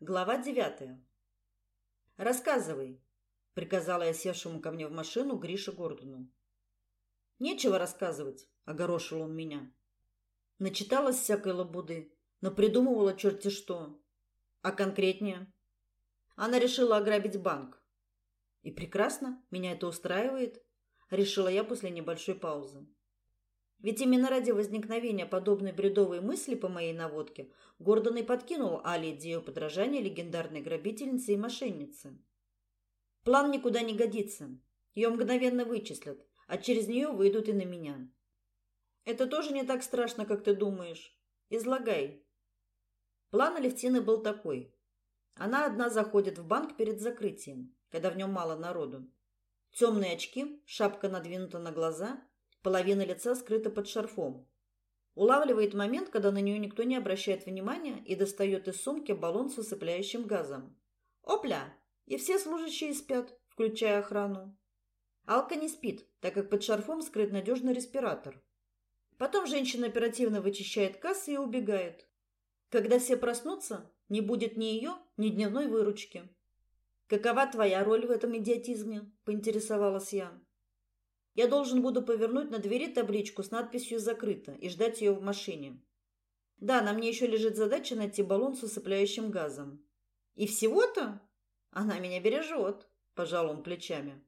Глава девятая. «Рассказывай», — приказала я севшему ко мне в машину Грише Гордону. «Нечего рассказывать», — огорошил он меня. Начиталась всякой лабуды, но придумывала черти что. А конкретнее? Она решила ограбить банк. И прекрасно, меня это устраивает, решила я после небольшой паузы. Ведь именно ради возникновения подобной бредовой мысли по моей наводке Гордон и подкинул Али идею подражания легендарной грабительнице и мошеннице. План никуда не годится. Ее мгновенно вычислят, а через нее выйдут и на меня. Это тоже не так страшно, как ты думаешь. Излагай. План Алевтины был такой. Она одна заходит в банк перед закрытием, когда в нем мало народу. Темные очки, шапка надвинута на глаза – Половина лица скрыта под шарфом. Улавливает момент, когда на нее никто не обращает внимания и достает из сумки баллон с усыпляющим газом. Опля! И все служащие спят, включая охрану. Алка не спит, так как под шарфом скрыт надежный респиратор. Потом женщина оперативно вычищает кассы и убегает. Когда все проснутся, не будет ни ее, ни дневной выручки. Какова твоя роль в этом идиотизме? поинтересовалась я. Я должен буду повернуть на двери табличку с надписью «Закрыто» и ждать ее в машине. Да, на мне еще лежит задача найти баллон с усыпляющим газом. И всего-то? Она меня бережет, пожал он плечами.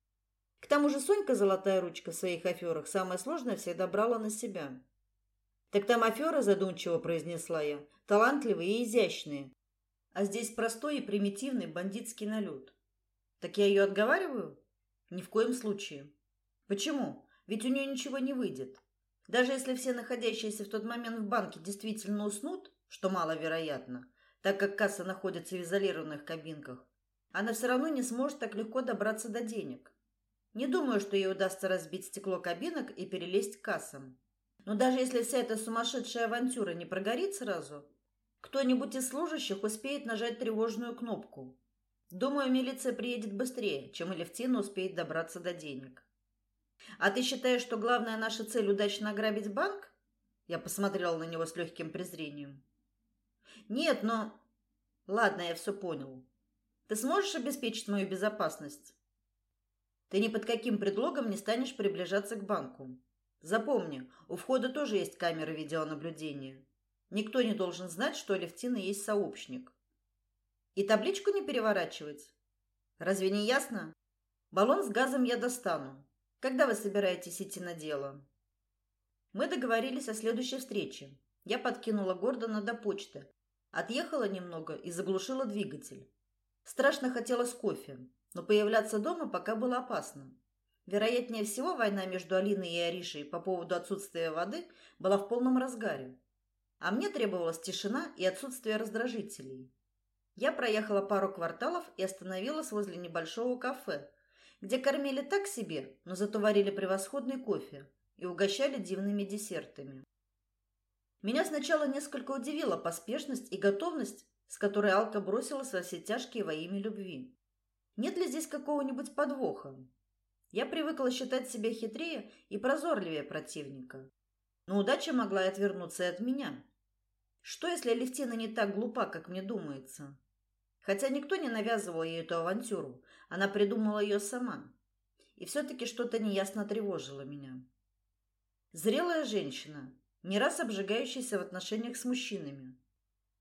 К тому же Сонька, золотая ручка в своих аферах, самое сложное всегда брала на себя. Так там аферы, задумчиво произнесла я, талантливые и изящные. А здесь простой и примитивный бандитский налет. Так я ее отговариваю? Ни в коем случае. Почему? Ведь у нее ничего не выйдет. Даже если все находящиеся в тот момент в банке действительно уснут, что маловероятно, так как касса находится в изолированных кабинках, она все равно не сможет так легко добраться до денег. Не думаю, что ей удастся разбить стекло кабинок и перелезть к кассам. Но даже если вся эта сумасшедшая авантюра не прогорит сразу, кто-нибудь из служащих успеет нажать тревожную кнопку. Думаю, милиция приедет быстрее, чем Алевтина успеет добраться до денег. А ты считаешь, что главная наша цель удачно ограбить банк? Я посмотрела на него с легким презрением. Нет, но Ладно, я все понял. Ты сможешь обеспечить мою безопасность? Ты ни под каким предлогом не станешь приближаться к банку. Запомни, у входа тоже есть камеры видеонаблюдения. Никто не должен знать, что Левтина есть сообщник. И табличку не переворачивать. Разве не ясно? Баллон с газом я достану. Когда вы собираетесь идти на дело? Мы договорились о следующей встрече. Я подкинула Гордона до почты, отъехала немного и заглушила двигатель. Страшно хотелось кофе, но появляться дома пока было опасно. Вероятнее всего, война между Алиной и Аришей по поводу отсутствия воды была в полном разгаре. А мне требовалась тишина и отсутствие раздражителей. Я проехала пару кварталов и остановилась возле небольшого кафе, где кормили так себе, но зато варили превосходный кофе и угощали дивными десертами. Меня сначала несколько удивила поспешность и готовность, с которой Алка бросилась во все тяжкие во имя любви. Нет ли здесь какого-нибудь подвоха? Я привыкла считать себя хитрее и прозорливее противника. Но удача могла и отвернуться и от меня. Что, если Алевтина не так глупа, как мне думается? Хотя никто не навязывал ей эту авантюру, она придумала ее сама. И все-таки что-то неясно тревожило меня. Зрелая женщина, не раз обжигающаяся в отношениях с мужчинами.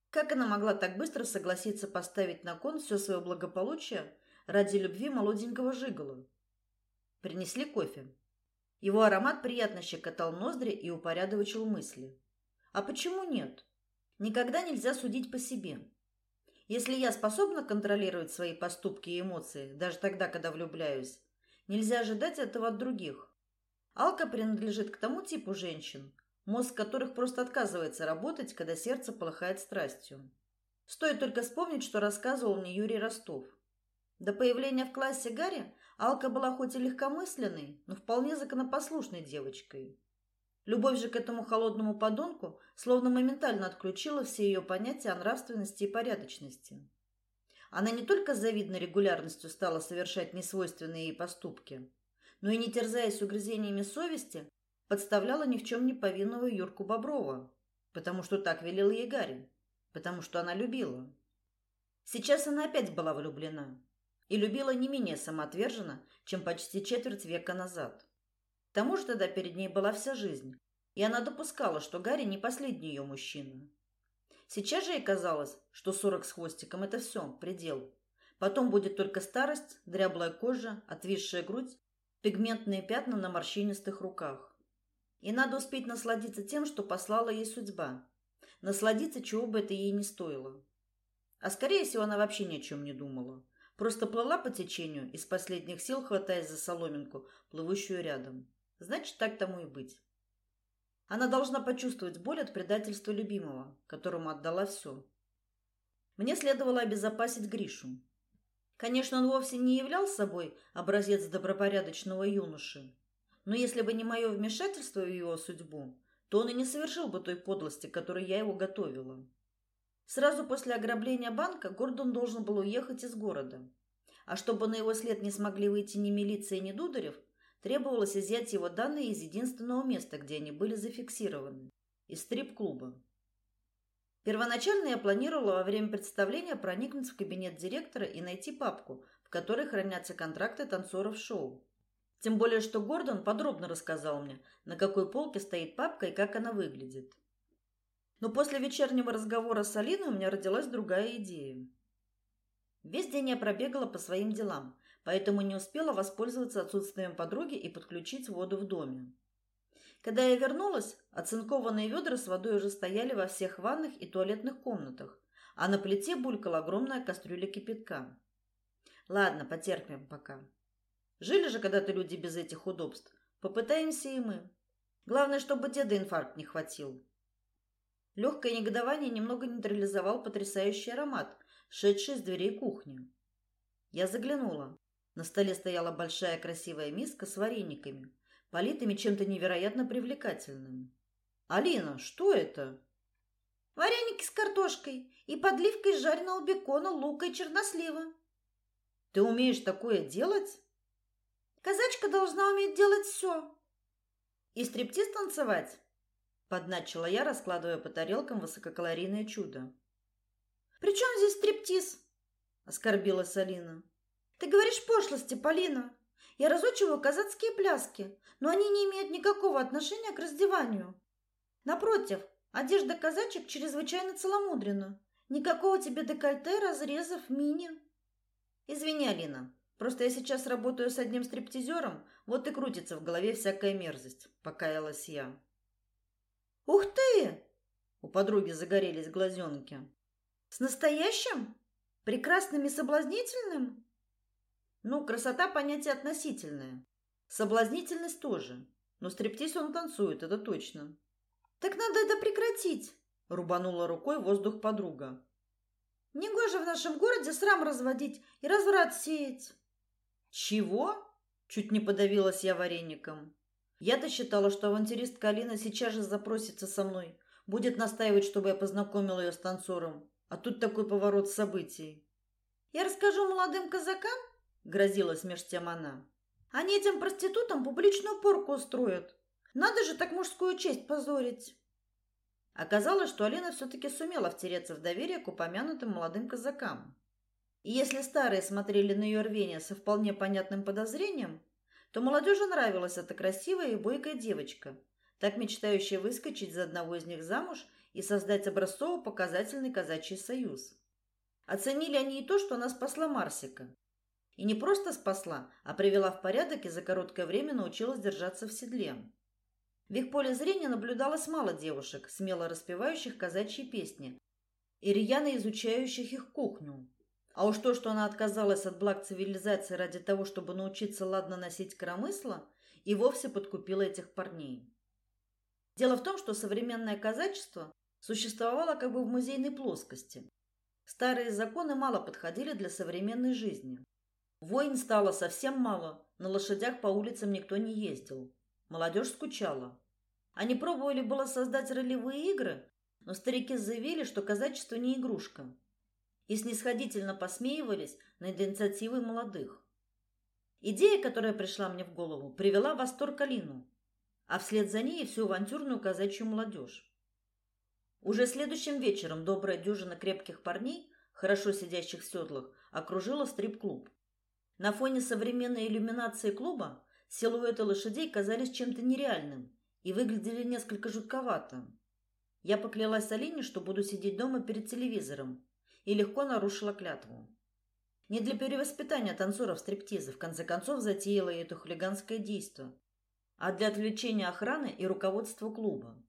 Как она могла так быстро согласиться поставить на кон все свое благополучие ради любви молоденького жигола? Принесли кофе. Его аромат приятно щекотал ноздри и упорядочил мысли. А почему нет? Никогда нельзя судить по себе. Если я способна контролировать свои поступки и эмоции, даже тогда, когда влюбляюсь, нельзя ожидать этого от других. Алка принадлежит к тому типу женщин, мозг которых просто отказывается работать, когда сердце полыхает страстью. Стоит только вспомнить, что рассказывал мне Юрий Ростов. До появления в классе Гарри Алка была хоть и легкомысленной, но вполне законопослушной девочкой. Любовь же к этому холодному подонку словно моментально отключила все ее понятия о нравственности и порядочности. Она не только с завидной регулярностью стала совершать несвойственные ей поступки, но и не терзаясь угрызениями совести, подставляла ни в чем не повинного Юрку Боброва, потому что так велел ей Гарри, потому что она любила. Сейчас она опять была влюблена и любила не менее самоотверженно, чем почти четверть века назад. К тому же тогда перед ней была вся жизнь, и она допускала, что Гарри не последний ее мужчина. Сейчас же ей казалось, что сорок с хвостиком – это все, предел. Потом будет только старость, дряблая кожа, отвисшая грудь, пигментные пятна на морщинистых руках. И надо успеть насладиться тем, что послала ей судьба. Насладиться, чего бы это ей не стоило. А скорее всего, она вообще ни о чем не думала. Просто плыла по течению, из последних сил хватаясь за соломинку, плывущую рядом. Значит, так тому и быть. Она должна почувствовать боль от предательства любимого, которому отдала все. Мне следовало обезопасить Гришу. Конечно, он вовсе не являл собой образец добропорядочного юноши, но если бы не мое вмешательство в его судьбу, то он и не совершил бы той подлости, которой я его готовила. Сразу после ограбления банка Гордон должен был уехать из города. А чтобы на его след не смогли выйти ни милиция, ни Дударев, требовалось изъять его данные из единственного места, где они были зафиксированы – из стрип-клуба. Первоначально я планировала во время представления проникнуть в кабинет директора и найти папку, в которой хранятся контракты танцоров шоу. Тем более, что Гордон подробно рассказал мне, на какой полке стоит папка и как она выглядит. Но после вечернего разговора с Алиной у меня родилась другая идея. Весь день я пробегала по своим делам, поэтому не успела воспользоваться отсутствием подруги и подключить воду в доме. Когда я вернулась, оцинкованные ведра с водой уже стояли во всех ванных и туалетных комнатах, а на плите булькала огромная кастрюля кипятка. Ладно, потерпим пока. Жили же когда-то люди без этих удобств. Попытаемся и мы. Главное, чтобы деда инфаркт не хватил. Легкое негодование немного нейтрализовал потрясающий аромат, шедший из дверей кухни. Я заглянула. На столе стояла большая красивая миска с варениками, политыми чем-то невероятно привлекательным. «Алина, что это?» «Вареники с картошкой и подливкой из жареного бекона, лука и чернослива». «Ты умеешь такое делать?» «Казачка должна уметь делать все». «И стриптиз танцевать?» Подначила я, раскладывая по тарелкам высококалорийное чудо. «При чем здесь стриптиз?» Оскорбилась Алина. «Ты говоришь пошлости, Полина. Я разучиваю казацкие пляски, но они не имеют никакого отношения к раздеванию. Напротив, одежда казачек чрезвычайно целомудрена. Никакого тебе декольте, разрезов, мини». «Извини, Алина, просто я сейчас работаю с одним стриптизером, вот и крутится в голове всякая мерзость», — покаялась я. «Ух ты!» У подруги загорелись глазенки. «С настоящим? Прекрасным и соблазнительным?» «Ну, красота – понятие относительное. Соблазнительность тоже. Но стриптиз он танцует, это точно». «Так надо это прекратить!» – рубанула рукой воздух подруга. «Негоже в нашем городе срам разводить и разврат сеять!» «Чего?» – чуть не подавилась я вареником. Я-то считала, что авантюристка Алина сейчас же запросится со мной, будет настаивать, чтобы я познакомила ее с танцором. А тут такой поворот событий. «Я расскажу молодым казакам?» — грозилась меж тем она. «Они этим проститутам публичную порку устроят. Надо же так мужскую честь позорить!» Оказалось, что Алина все-таки сумела втереться в доверие к упомянутым молодым казакам. И если старые смотрели на ее рвение со вполне понятным подозрением, то молодежи нравилась эта красивая и бойкая девочка, так мечтающая выскочить за одного из них замуж и создать образцово-показательный казачий союз. Оценили они и то, что она спасла Марсика. И не просто спасла, а привела в порядок и за короткое время научилась держаться в седле. В их поле зрения наблюдалось мало девушек, смело распевающих казачьи песни и рьяно изучающих их кухню. А уж то, что она отказалась от благ цивилизации ради того, чтобы научиться ладно носить коромысло, и вовсе подкупила этих парней. Дело в том, что современное казачество существовало как бы в музейной плоскости. Старые законы мало подходили для современной жизни. Войн стало совсем мало, на лошадях по улицам никто не ездил. Молодежь скучала. Они пробовали было создать ролевые игры, но старики заявили, что казачество не игрушка – и снисходительно посмеивались над инициативой молодых. Идея, которая пришла мне в голову, привела в восторг Алину, а вслед за ней всю авантюрную казачью молодежь. Уже следующим вечером добрая дюжина крепких парней хорошо сидящих в седлах, окружило стрип-клуб. На фоне современной иллюминации клуба силуэты лошадей казались чем-то нереальным и выглядели несколько жутковато. Я поклялась Алине, что буду сидеть дома перед телевизором, и легко нарушила клятву. Не для перевоспитания танцоров стриптиза, в конце концов, затеяла я это хулиганское действо, а для отвлечения охраны и руководства клуба.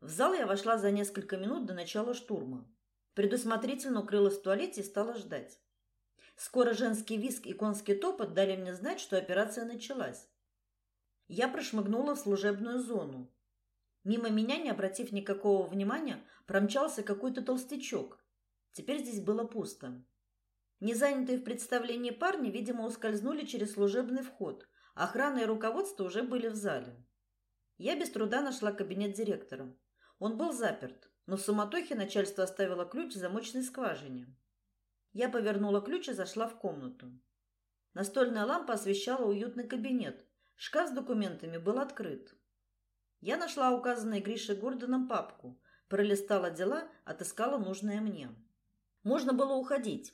В зал я вошла за несколько минут до начала штурма. Предусмотрительно укрылась в туалете и стала ждать. Скоро женский визг и конский топот дали мне знать, что операция началась. Я прошмыгнула в служебную зону. Мимо меня, не обратив никакого внимания, промчался какой-то толстячок. Теперь здесь было пусто. Незанятые в представлении парни, видимо, ускользнули через служебный вход. Охрана и руководство уже были в зале. Я без труда нашла кабинет директора. Он был заперт, но в суматохе начальство оставило ключ в замочной скважине. Я повернула ключ и зашла в комнату. Настольная лампа освещала уютный кабинет. Шкаф с документами был открыт. Я нашла указанной Гришей Гордоном папку, пролистала дела, отыскала нужное мне. Можно было уходить,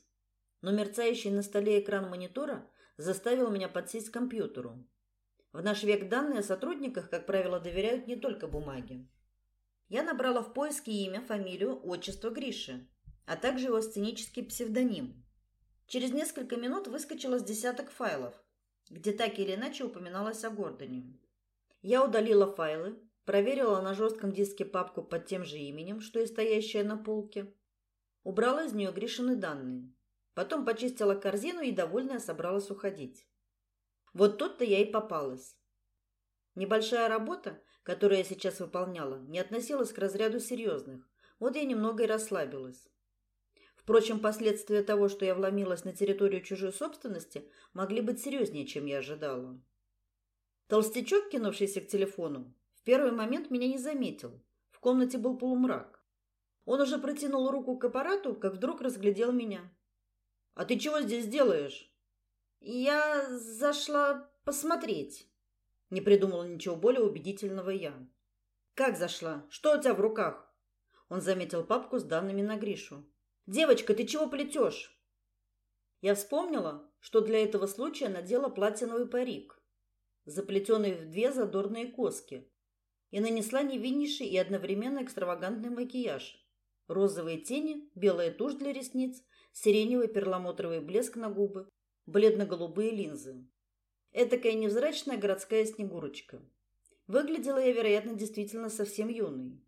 но мерцающий на столе экран монитора заставил меня подсесть к компьютеру. В наш век данные о сотрудниках, как правило, доверяют не только бумаге. Я набрала в поиске имя, фамилию, отчество Гриши, а также его сценический псевдоним. Через несколько минут выскочило с десяток файлов, где так или иначе упоминалось о Гордоне. Я удалила файлы, проверила на жестком диске папку под тем же именем, что и стоящая на полке, убрала из нее Гришины данные. Потом почистила корзину и, довольная, собралась уходить. Вот тут-то я и попалась. Небольшая работа, которую я сейчас выполняла, не относилась к разряду серьезных. Вот я немного и расслабилась. Впрочем, последствия того, что я вломилась на территорию чужой собственности, могли быть серьезнее, чем я ожидала. Толстячок, кинувшийся к телефону, в первый момент меня не заметил. В комнате был полумрак. Он уже протянул руку к аппарату, как вдруг разглядел меня. А ты чего здесь делаешь? Я зашла посмотреть. Не придумала ничего более убедительного я. Как зашла? Что у тебя в руках? Он заметил папку с данными на Гришу. Девочка, ты чего плетешь? Я вспомнила, что для этого случая надела платиновый парик, заплетенный в две задорные коски, и нанесла невиннейший и одновременно экстравагантный макияж. Розовые тени, белая тушь для ресниц, сиреневый перламутровый блеск на губы, бледно-голубые линзы. Этакая невзрачная городская снегурочка. Выглядела я, вероятно, действительно совсем юной.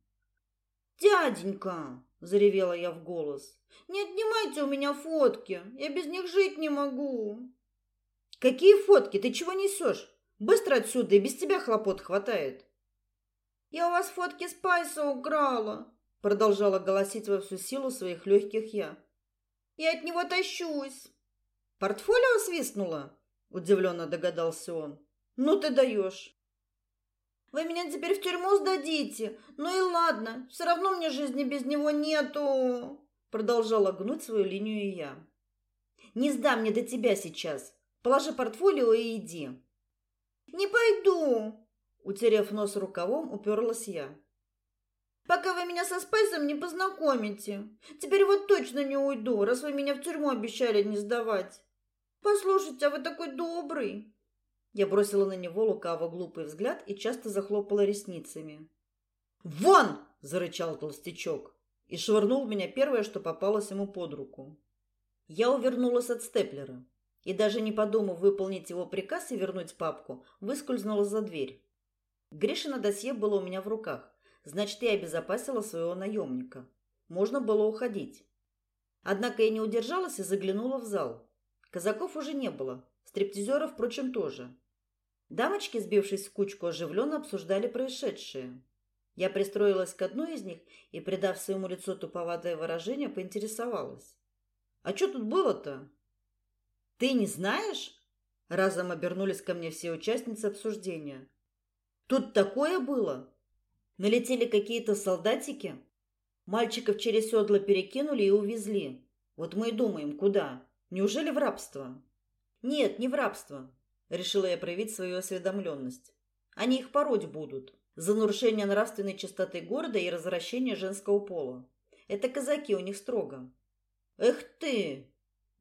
«Дяденька!» – заревела я в голос. «Не отнимайте у меня фотки! Я без них жить не могу!» «Какие фотки? Ты чего несешь? Быстро отсюда, и без тебя хлопот хватает!» «Я у вас фотки Спайса украла!» – продолжала голосить во всю силу своих легких я. Я от него тащусь. Портфолио свистнуло? Удивленно догадался он. Ну ты даешь. Вы меня теперь в тюрьму сдадите. Ну и ладно, все равно мне жизни без него нету. Продолжала гнуть свою линию и я. Не сдам мне до тебя сейчас. Положи портфолио и иди. Не пойду. Утерев нос рукавом, уперлась я пока вы меня со Спайсом не познакомите. Теперь вот точно не уйду, раз вы меня в тюрьму обещали не сдавать. Послушайте, а вы такой добрый. Я бросила на него лукаво глупый взгляд и часто захлопала ресницами. «Вон!» – зарычал толстячок и швырнул меня первое, что попалось ему под руку. Я увернулась от степлера и, даже не подумав выполнить его приказ и вернуть папку, выскользнула за дверь. Гришина досье было у меня в руках. Значит, я обезопасила своего наемника. Можно было уходить. Однако я не удержалась и заглянула в зал. Казаков уже не было. Стриптизеров, впрочем, тоже. Дамочки, сбившись в кучку, оживленно обсуждали происшедшее. Я пристроилась к одной из них и, придав своему лицу туповатое выражение, поинтересовалась. «А что тут было-то?» «Ты не знаешь?» Разом обернулись ко мне все участницы обсуждения. «Тут такое было!» Налетели какие-то солдатики, мальчиков через седла перекинули и увезли. Вот мы и думаем, куда? Неужели в рабство? Нет, не в рабство, решила я проявить свою осведомленность. Они их пороть будут за нарушение нравственной чистоты города и развращение женского пола. Это казаки, у них строго. Эх ты!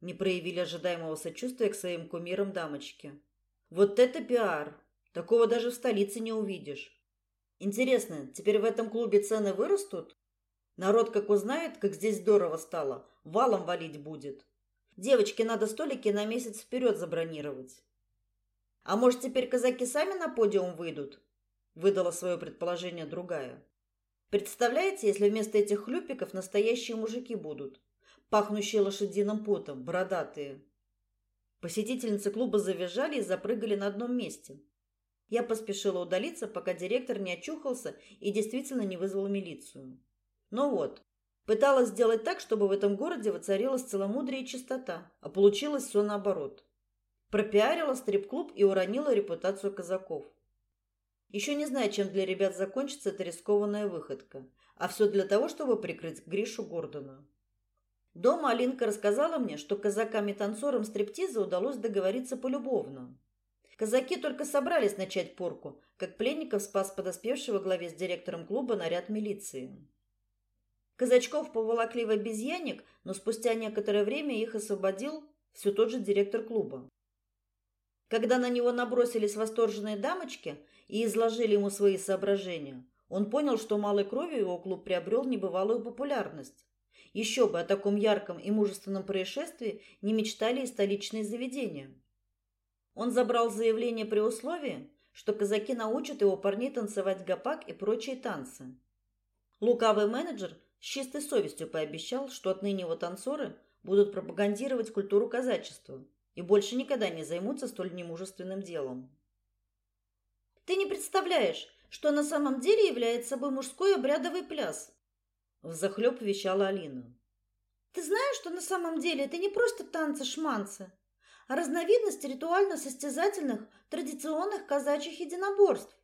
Не проявили ожидаемого сочувствия к своим кумирам дамочки. Вот это пиар! Такого даже в столице не увидишь. Интересно, теперь в этом клубе цены вырастут? Народ, как узнает, как здесь здорово стало, валом валить будет. Девочке надо столики на месяц вперед забронировать. А может, теперь казаки сами на подиум выйдут? Выдала свое предположение другая. Представляете, если вместо этих хлюпиков настоящие мужики будут, пахнущие лошадиным потом, бородатые. Посетительницы клуба завизжали и запрыгали на одном месте. Я поспешила удалиться, пока директор не очухался и действительно не вызвал милицию. Ну вот, пыталась сделать так, чтобы в этом городе воцарилась целомудрие и чистота, а получилось все наоборот. Пропиарила стрип-клуб и уронила репутацию казаков. Еще не знаю, чем для ребят закончится эта рискованная выходка, а все для того, чтобы прикрыть Гришу Гордона. Дома Алинка рассказала мне, что казакам и танцорам стриптиза удалось договориться полюбовно. Казаки только собрались начать порку, как пленников спас подоспевшего главе с директором клуба наряд милиции. Казачков поволокли в обезьянник, но спустя некоторое время их освободил все тот же директор клуба. Когда на него набросились восторженные дамочки и изложили ему свои соображения, он понял, что малой кровью его клуб приобрел небывалую популярность. Еще бы о таком ярком и мужественном происшествии не мечтали и столичные заведения. Он забрал заявление при условии, что казаки научат его парней танцевать гопак и прочие танцы. Лукавый менеджер с чистой совестью пообещал, что отныне его танцоры будут пропагандировать культуру казачества и больше никогда не займутся столь немужественным делом. Ты не представляешь, что на самом деле является собой мужской обрядовый пляс, взахлеб вещала Алина. Ты знаешь, что на самом деле это не просто танцы-шманцы, а разновидность ритуально-состязательных традиционных казачьих единоборств.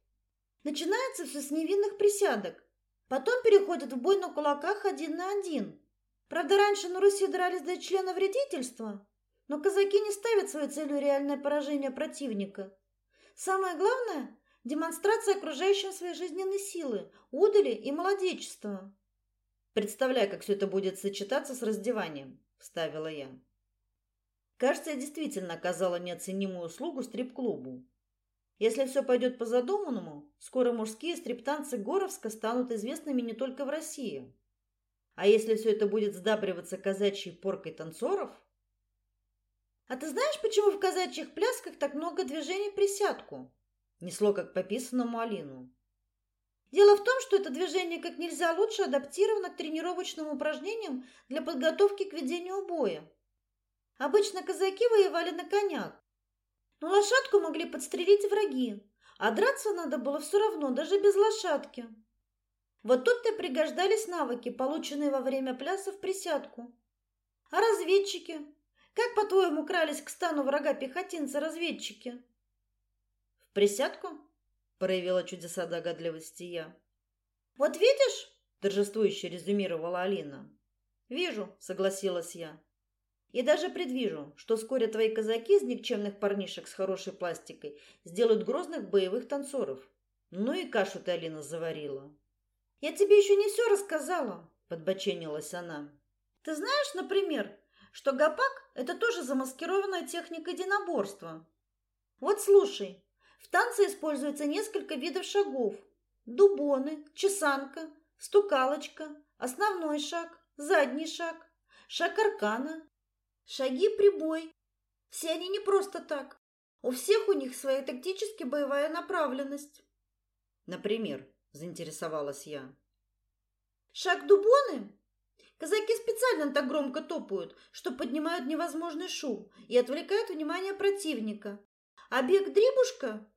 Начинается все с невинных присядок, Потом переходят в бой на кулаках один на один. Правда, раньше на Руси дрались до члена вредительства, но казаки не ставят своей целью реальное поражение противника. Самое главное – демонстрация окружающим своей жизненной силы, удали и молодечества. Представляю, как все это будет сочетаться с раздеванием, вставила я. Кажется, я действительно оказала неоценимую услугу стрип-клубу. Если все пойдет по задуманному, скоро мужские стриптанцы Горовска станут известными не только в России. А если все это будет сдабриваться казачьей поркой танцоров? А ты знаешь, почему в казачьих плясках так много движений присядку? Несло как по писанному Алину. Дело в том, что это движение как нельзя лучше адаптировано к тренировочным упражнениям для подготовки к ведению боя. Обычно казаки воевали на конях, но лошадку могли подстрелить враги, а драться надо было все равно, даже без лошадки. Вот тут-то пригождались навыки, полученные во время пляса в присядку. А разведчики? Как, по-твоему, крались к стану врага пехотинцы-разведчики? В присядку? Проявила чудеса догадливости я. Вот видишь? Торжествующе резюмировала Алина. Вижу, согласилась я. И даже предвижу, что вскоре твои казаки из никчемных парнишек с хорошей пластикой сделают грозных боевых танцоров. Ну и кашу ты, Алина, заварила. Я тебе еще не все рассказала, подбоченилась она. Ты знаешь, например, что гопак – это тоже замаскированная техника единоборства? Вот слушай, в танце используется несколько видов шагов. Дубоны, чесанка, стукалочка, основной шаг, задний шаг, шаг аркана, Шаги прибой. Все они не просто так. У всех у них своя тактически боевая направленность. Например, заинтересовалась я. Шаг дубоны? Казаки специально так громко топают, что поднимают невозможный шум и отвлекают внимание противника. А бег дрибушка?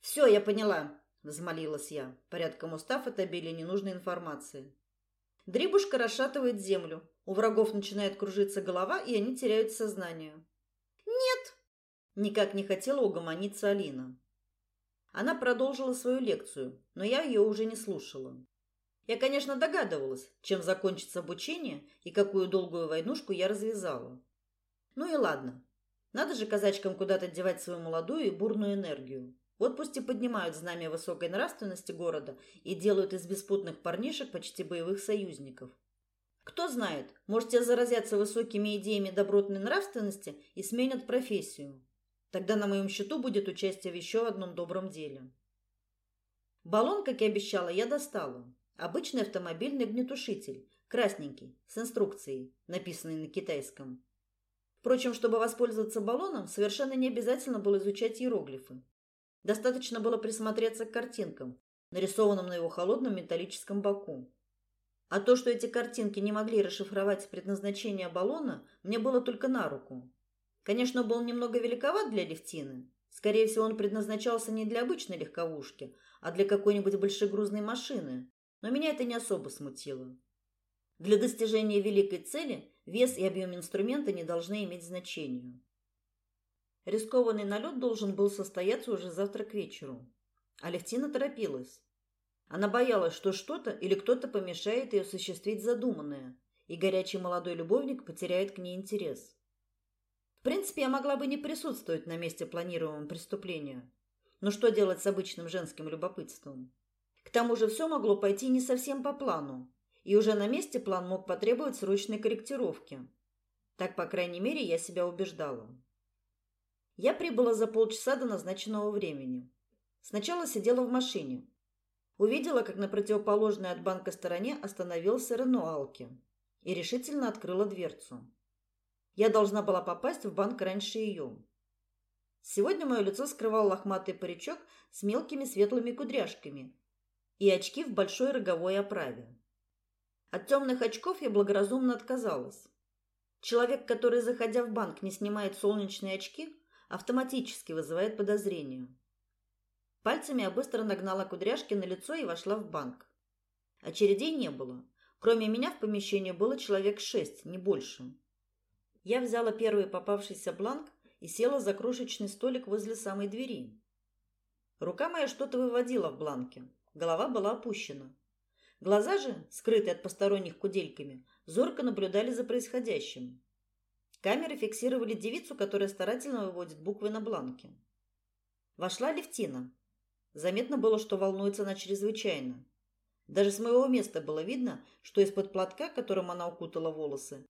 Все, я поняла, взмолилась я, порядком устав от обилия ненужной информации. Дрибушка расшатывает землю, у врагов начинает кружиться голова, и они теряют сознание. Нет, никак не хотела угомониться Алина. Она продолжила свою лекцию, но я ее уже не слушала. Я, конечно, догадывалась, чем закончится обучение и какую долгую войнушку я развязала. Ну и ладно. Надо же казачкам куда-то девать свою молодую и бурную энергию. Вот пусть и поднимают знамя высокой нравственности города и делают из беспутных парнишек почти боевых союзников. Кто знает, может, те заразятся высокими идеями добротной нравственности и сменят профессию. Тогда на моем счету будет участие в еще одном добром деле. Баллон, как и обещала, я достала. Обычный автомобильный огнетушитель, красненький, с инструкцией, написанной на китайском. Впрочем, чтобы воспользоваться баллоном, совершенно не обязательно было изучать иероглифы. Достаточно было присмотреться к картинкам, нарисованным на его холодном металлическом боку. А то, что эти картинки не могли расшифровать предназначение баллона, мне было только на руку. Конечно, был немного великоват для Левтины. Скорее всего, он предназначался не для обычной легковушки, а для какой-нибудь большегрузной машины. Но меня это не особо смутило. Для достижения великой цели вес и объем инструмента не должны иметь значения. Рискованный налет должен был состояться уже завтра к вечеру. Алевтина торопилась. Она боялась, что что-то или кто-то помешает ей осуществить задуманное, и горячий молодой любовник потеряет к ней интерес. В принципе, я могла бы не присутствовать на месте планируемого преступления. Но что делать с обычным женским любопытством? К тому же все могло пойти не совсем по плану, и уже на месте план мог потребовать срочной корректировки. Так, по крайней мере, я себя убеждала. Я прибыла за полчаса до назначенного времени. Сначала сидела в машине. Увидела, как на противоположной от банка стороне остановился Рено Алки и решительно открыла дверцу. Я должна была попасть в банк раньше ее. Сегодня мое лицо скрывал лохматый паричок с мелкими светлыми кудряшками и очки в большой роговой оправе. От темных очков я благоразумно отказалась. Человек, который, заходя в банк, не снимает солнечные очки, автоматически вызывает подозрение. Пальцами я быстро нагнала кудряшки на лицо и вошла в банк. Очередей не было. Кроме меня в помещении было человек шесть, не больше. Я взяла первый попавшийся бланк и села за крошечный столик возле самой двери. Рука моя что-то выводила в бланке. Голова была опущена. Глаза же, скрытые от посторонних кудельками, зорко наблюдали за происходящим. Камеры фиксировали девицу, которая старательно выводит буквы на бланке. Вошла Левтина. Заметно было, что волнуется она чрезвычайно. Даже с моего места было видно, что из-под платка, которым она укутала волосы,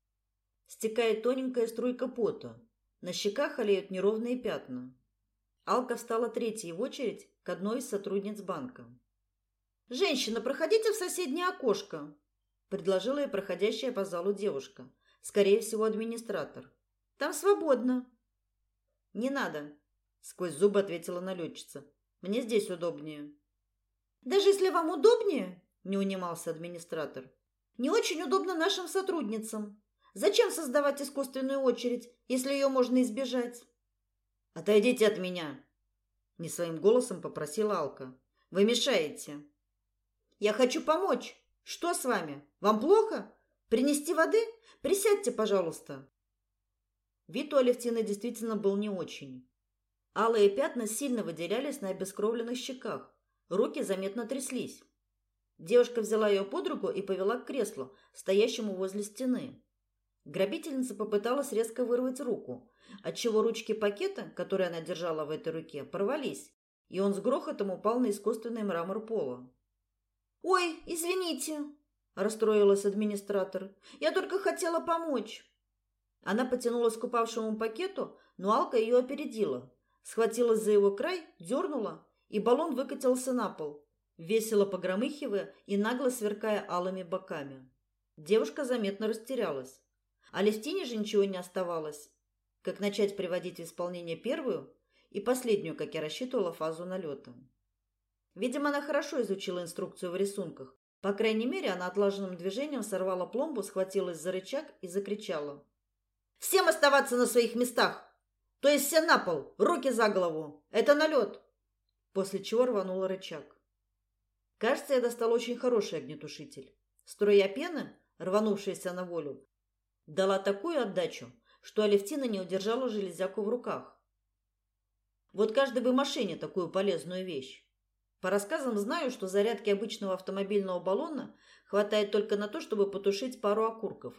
стекает тоненькая струйка пота. На щеках олеют неровные пятна. Алка встала третьей в очередь к одной из сотрудниц банка. «Женщина, проходите в соседнее окошко», – предложила ей проходящая по залу девушка. Скорее всего, администратор. «Там свободно». «Не надо», – сквозь зубы ответила налетчица. «Мне здесь удобнее». «Даже если вам удобнее», – не унимался администратор, – «не очень удобно нашим сотрудницам. Зачем создавать искусственную очередь, если ее можно избежать?» «Отойдите от меня», – не своим голосом попросила Алка. «Вы мешаете». Я хочу помочь. Что с вами? Вам плохо? Принести воды? Присядьте, пожалуйста. Вид у Алевтины действительно был не очень. Алые пятна сильно выделялись на обескровленных щеках. Руки заметно тряслись. Девушка взяла ее под руку и повела к креслу, стоящему возле стены. Грабительница попыталась резко вырвать руку, отчего ручки пакета, которые она держала в этой руке, порвались, и он с грохотом упал на искусственный мрамор пола. «Ой, извините», – расстроилась администратор. «Я только хотела помочь». Она потянулась к упавшему пакету, но Алка ее опередила. Схватилась за его край, дернула, и баллон выкатился на пол, весело погромыхивая и нагло сверкая алыми боками. Девушка заметно растерялась. А Левтине же ничего не оставалось, как начать приводить в исполнение первую и последнюю, как я рассчитывала, фазу налета. Видимо, она хорошо изучила инструкцию в рисунках. По крайней мере, она отлаженным движением сорвала пломбу, схватилась за рычаг и закричала. «Всем оставаться на своих местах! То есть все на пол, руки за голову! Это налет!» После чего рванула рычаг. Кажется, я достал очень хороший огнетушитель. Струя пены, рванувшаяся на волю, дала такую отдачу, что Алевтина не удержала железяку в руках. Вот каждой бы машине такую полезную вещь. По рассказам знаю, что зарядки обычного автомобильного баллона хватает только на то, чтобы потушить пару окурков.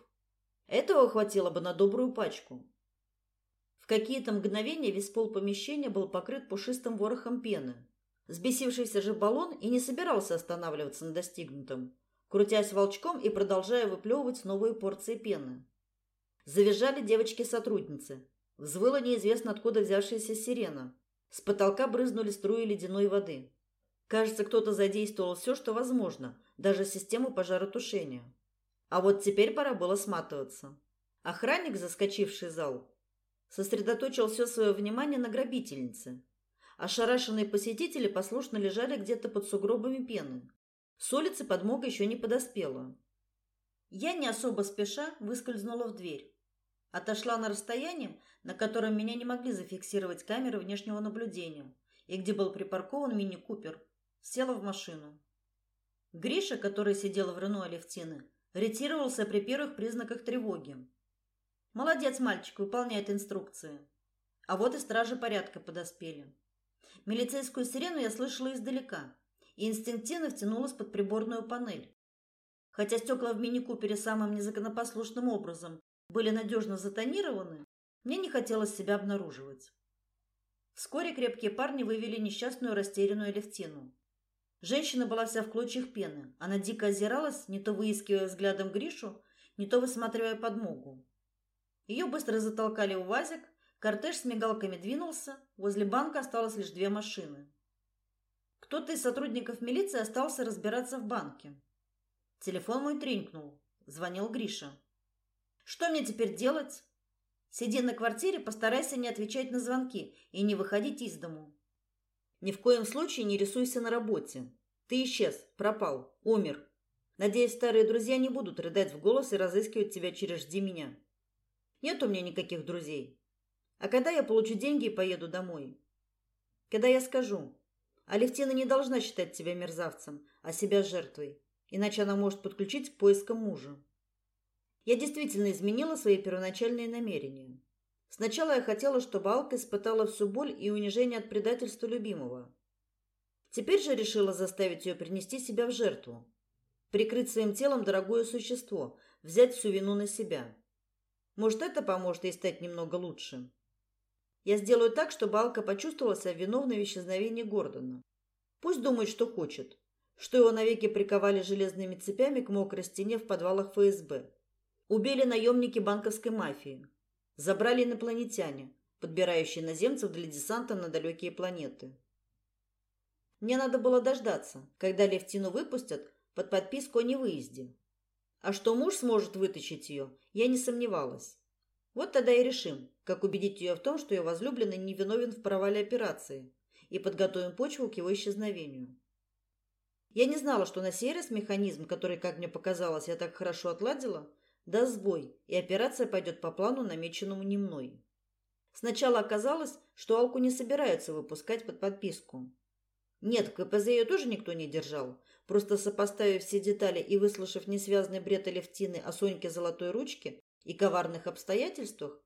Этого хватило бы на добрую пачку. В какие-то мгновения весь пол помещения был покрыт пушистым ворохом пены. Сбесившийся же баллон и не собирался останавливаться на достигнутом. крутясь волчком и продолжая выплевывать новые порции пены. Завизжали девочки-сотрудницы. Взвыла неизвестно откуда взявшаяся сирена. С потолка брызнули струи ледяной воды. Кажется, кто-то задействовал все, что возможно, даже систему пожаротушения. А вот теперь пора было сматываться. Охранник, заскочивший в зал, сосредоточил все свое внимание на грабительнице. Ошарашенные посетители послушно лежали где-то под сугробами пены. С улицы подмога еще не подоспела. Я не особо спеша выскользнула в дверь. Отошла на расстояние, на котором меня не могли зафиксировать камеры внешнего наблюдения, и где был припаркован мини-купер. Села в машину. Гриша, который сидел в Рено Алевтины, ретировался при первых признаках тревоги. Молодец, мальчик, выполняет инструкции. А вот и стражи порядка подоспели. Милицейскую сирену я слышала издалека и инстинктивно втянулась под приборную панель. Хотя стекла в мини-купере самым незаконопослушным образом были надежно затонированы, мне не хотелось себя обнаруживать. Вскоре крепкие парни вывели несчастную растерянную Левтину. Женщина была вся в клочьях пены. Она дико озиралась, не то выискивая взглядом Гришу, не то высматривая подмогу. Ее быстро затолкали в УАЗик, кортеж с мигалками двинулся, возле банка осталось лишь две машины. Кто-то из сотрудников милиции остался разбираться в банке. Телефон мой тренькнул. Звонил Гриша. Что мне теперь делать? Сиди на квартире, постарайся не отвечать на звонки и не выходить из дому. Ни в коем случае не рисуйся на работе. Ты исчез, пропал, умер. Надеюсь, старые друзья не будут рыдать в голос и разыскивать тебя через «Жди меня». Нет у меня никаких друзей. А когда я получу деньги и поеду домой? Когда я скажу, Алевтина не должна считать тебя мерзавцем, а себя жертвой, иначе она может подключить к поискам мужа. Я действительно изменила свои первоначальные намерения. Сначала я хотела, чтобы Алка испытала всю боль и унижение от предательства любимого. Теперь же решила заставить ее принести себя в жертву, прикрыть своим телом дорогое существо, взять всю вину на себя. Может, это поможет ей стать немного лучше. Я сделаю так, чтобы Алка почувствовала себя виновной в исчезновении Гордона. Пусть думает, что хочет, что его навеки приковали железными цепями к мокрой стене в подвалах ФСБ. Убили наемники банковской мафии. Забрали инопланетяне, подбирающие наземцев для десанта на далекие планеты. Мне надо было дождаться, когда Левтину выпустят под подписку о невыезде. А что муж сможет вытащить ее, я не сомневалась. Вот тогда и решим, как убедить ее в том, что ее возлюбленный не виновен в провале операции, и подготовим почву к его исчезновению. Я не знала, что на сей раз механизм, который, как мне показалось, я так хорошо отладила, даст сбой, и операция пойдет по плану, намеченному не мной. Сначала оказалось, что Алку не собираются выпускать под подписку. Нет, КПЗ ее тоже никто не держал. Просто сопоставив все детали и выслушав несвязный бред Алевтины о Соньке Золотой Ручке и коварных обстоятельствах,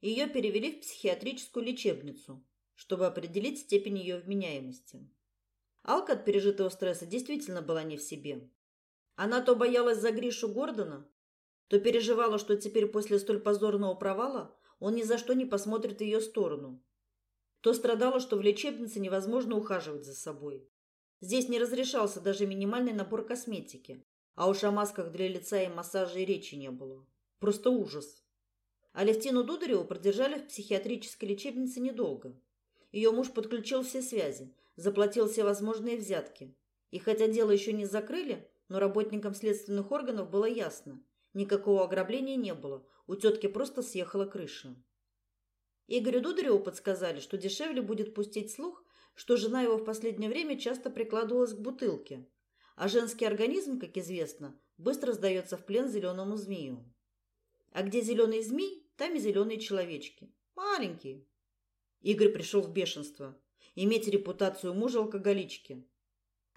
ее перевели в психиатрическую лечебницу, чтобы определить степень ее вменяемости. Алка от пережитого стресса действительно была не в себе. Она то боялась за Гришу Гордона, то переживала, что теперь после столь позорного провала он ни за что не посмотрит в ее сторону, то страдала, что в лечебнице невозможно ухаживать за собой. Здесь не разрешался даже минимальный набор косметики, а уж о масках для лица и массаже и речи не было. Просто ужас. Алевтину Дудареву продержали в психиатрической лечебнице недолго. Ее муж подключил все связи, заплатил все возможные взятки. И хотя дело еще не закрыли, но работникам следственных органов было ясно, Никакого ограбления не было. У тетки просто съехала крыша. Игорю Дудареву подсказали, что дешевле будет пустить слух, что жена его в последнее время часто прикладывалась к бутылке, а женский организм, как известно, быстро сдается в плен зеленому змею. А где зеленый змей, там и зеленые человечки. Маленькие. Игорь пришел в бешенство. Иметь репутацию мужа-алкоголички.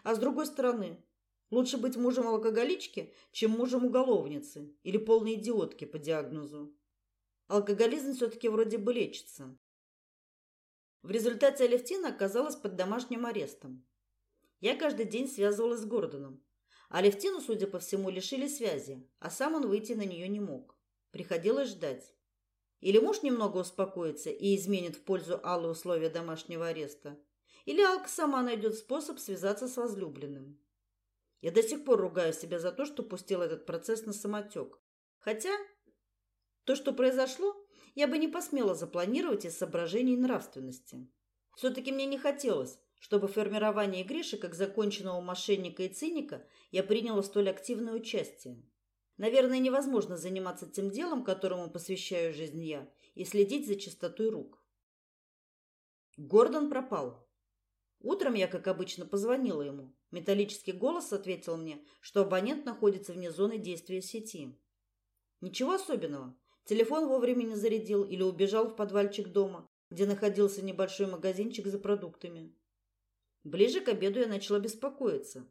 А с другой стороны, Лучше быть мужем алкоголички, чем мужем уголовницы или полной идиотки по диагнозу. Алкоголизм все-таки вроде бы лечится. В результате Алевтина оказалась под домашним арестом. Я каждый день связывалась с Гордоном. Алевтину, судя по всему, лишили связи, а сам он выйти на нее не мог. Приходилось ждать. Или муж немного успокоится и изменит в пользу Аллы условия домашнего ареста, или Алка сама найдет способ связаться с возлюбленным. Я до сих пор ругаю себя за то, что пустил этот процесс на самотек. Хотя то, что произошло, я бы не посмела запланировать из соображений нравственности. Все-таки мне не хотелось, чтобы в формировании Гриши как законченного мошенника и циника я приняла столь активное участие. Наверное, невозможно заниматься тем делом, которому посвящаю жизнь я, и следить за чистотой рук. Гордон пропал. Утром я, как обычно, позвонила ему. Металлический голос ответил мне, что абонент находится вне зоны действия сети. Ничего особенного. Телефон вовремя не зарядил или убежал в подвальчик дома, где находился небольшой магазинчик за продуктами. Ближе к обеду я начала беспокоиться,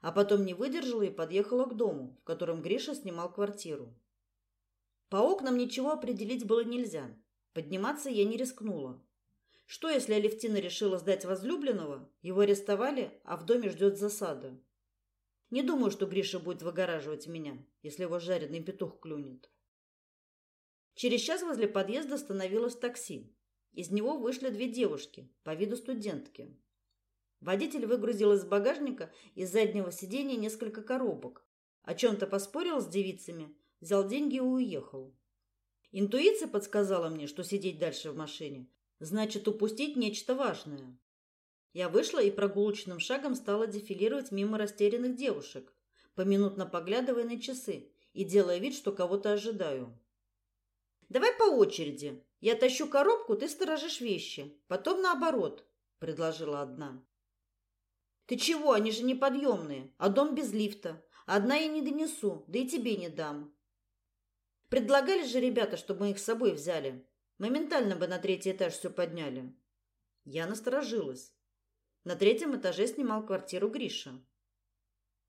а потом не выдержала и подъехала к дому, в котором Гриша снимал квартиру. По окнам ничего определить было нельзя. Подниматься я не рискнула. Что, если Алевтина решила сдать возлюбленного, его арестовали, а в доме ждет засада? Не думаю, что Гриша будет выгораживать меня, если его жареный петух клюнет. Через час возле подъезда остановилось такси. Из него вышли две девушки, по виду студентки. Водитель выгрузил из багажника из заднего сиденья несколько коробок, о чем-то поспорил с девицами, взял деньги и уехал. Интуиция подсказала мне, что сидеть дальше в машине значит упустить нечто важное. Я вышла и прогулочным шагом стала дефилировать мимо растерянных девушек, поминутно поглядывая на часы и делая вид, что кого-то ожидаю. Давай по очереди. Я тащу коробку, ты сторожишь вещи. Потом наоборот, предложила одна. Ты чего? Они же неподъемные, а дом без лифта. Одна я не донесу, да и тебе не дам. Предлагали же ребята, чтобы мы их с собой взяли. Моментально бы на третий этаж все подняли. Я насторожилась. На третьем этаже снимал квартиру Гриша.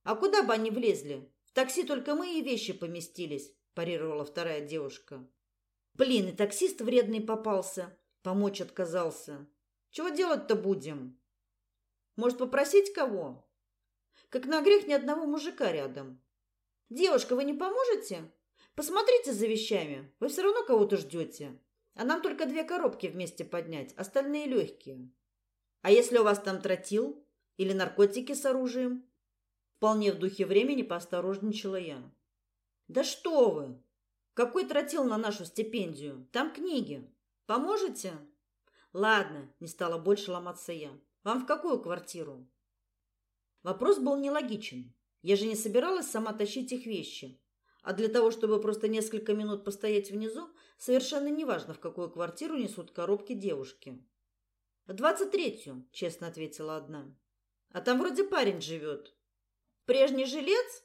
А куда бы они влезли? В такси только мы и вещи поместились, парировала вторая девушка. Блин, и таксист вредный попался, помочь отказался. Чего делать-то будем? Может, попросить кого? Как на грех ни одного мужика рядом. Девушка, вы не поможете? Посмотрите за вещами. Вы все равно кого-то ждете. А нам только две коробки вместе поднять, остальные легкие. А если у вас там тротил или наркотики с оружием? Вполне в духе времени поосторожничала я. Да что вы? Какой тротил на нашу стипендию? Там книги. Поможете? Ладно, не стала больше ломаться я. Вам в какую квартиру? Вопрос был нелогичен. Я же не собиралась сама тащить их вещи. А для того, чтобы просто несколько минут постоять внизу, совершенно неважно, в какую квартиру несут коробки девушки. В двадцать третью, честно ответила одна. А там вроде парень живет. Прежний жилец?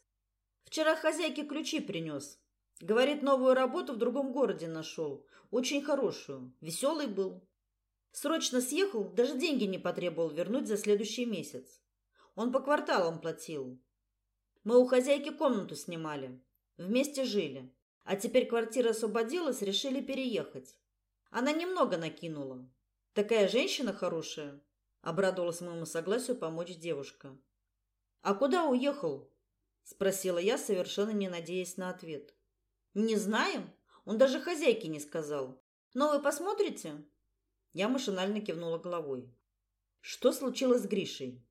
Вчера хозяйке ключи принес. Говорит, новую работу в другом городе нашел. Очень хорошую. Веселый был. Срочно съехал, даже деньги не потребовал вернуть за следующий месяц. Он по кварталам платил. Мы у хозяйки комнату снимали. Вместе жили. А теперь квартира освободилась, решили переехать. Она немного накинула. Такая женщина хорошая. Обрадовалась моему согласию помочь девушка. А куда уехал? спросила я, совершенно не надеясь на ответ. Не знаем. Он даже хозяйке не сказал. Но вы посмотрите? Я машинально кивнула головой. Что случилось с Гришей?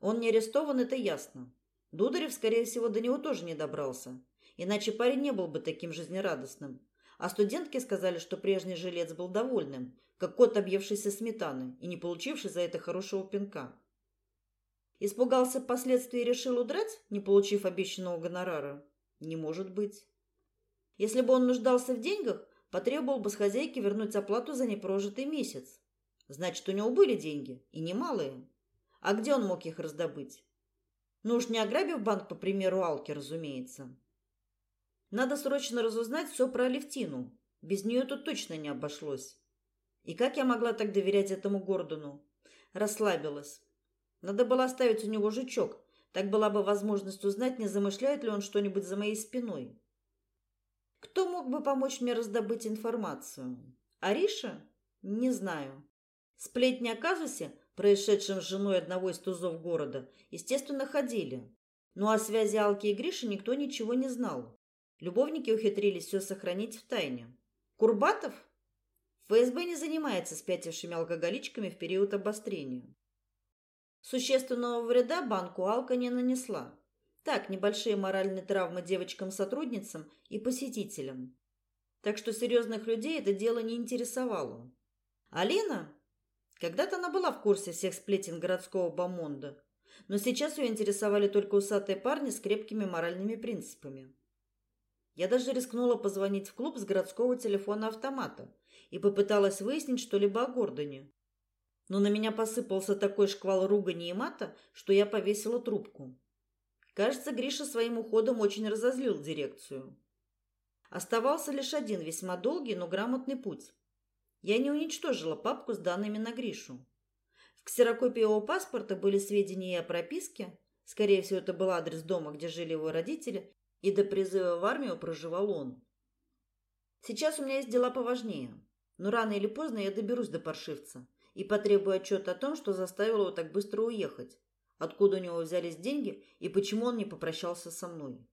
Он не арестован, это ясно. Дударев, скорее всего, до него тоже не добрался. Иначе парень не был бы таким жизнерадостным. А студентки сказали, что прежний жилец был довольным, как кот, объевшийся сметаны и не получивший за это хорошего пинка. Испугался последствий и решил удрать, не получив обещанного гонорара? Не может быть. Если бы он нуждался в деньгах, потребовал бы с хозяйки вернуть оплату за непрожитый месяц. Значит, у него были деньги, и немалые. А где он мог их раздобыть? Ну уж не ограбив банк, по примеру Алки, разумеется. Надо срочно разузнать все про Левтину. Без нее тут точно не обошлось. И как я могла так доверять этому Гордону? Расслабилась. Надо было оставить у него жучок. Так была бы возможность узнать, не замышляет ли он что-нибудь за моей спиной. Кто мог бы помочь мне раздобыть информацию? Ариша? Не знаю. Сплетни о казусе, происшедшем с женой одного из тузов города, естественно, ходили. Но о связи Алки и Гриши никто ничего не знал. Любовники ухитрились все сохранить в тайне. Курбатов? ФСБ не занимается спятившими алкоголичками в период обострения. Существенного вреда банку Алка не нанесла. Так, небольшие моральные травмы девочкам-сотрудницам и посетителям. Так что серьезных людей это дело не интересовало. Алина? Когда-то она была в курсе всех сплетен городского бомонда, но сейчас ее интересовали только усатые парни с крепкими моральными принципами. Я даже рискнула позвонить в клуб с городского телефона-автомата и попыталась выяснить что-либо о Гордоне. Но на меня посыпался такой шквал ругани и мата, что я повесила трубку. Кажется, Гриша своим уходом очень разозлил дирекцию. Оставался лишь один весьма долгий, но грамотный путь. Я не уничтожила папку с данными на Гришу. В ксерокопии его паспорта были сведения и о прописке. Скорее всего, это был адрес дома, где жили его родители, и до призыва в армию проживал он. Сейчас у меня есть дела поважнее, но рано или поздно я доберусь до паршивца и потребую отчет о том, что заставило его так быстро уехать, откуда у него взялись деньги и почему он не попрощался со мной.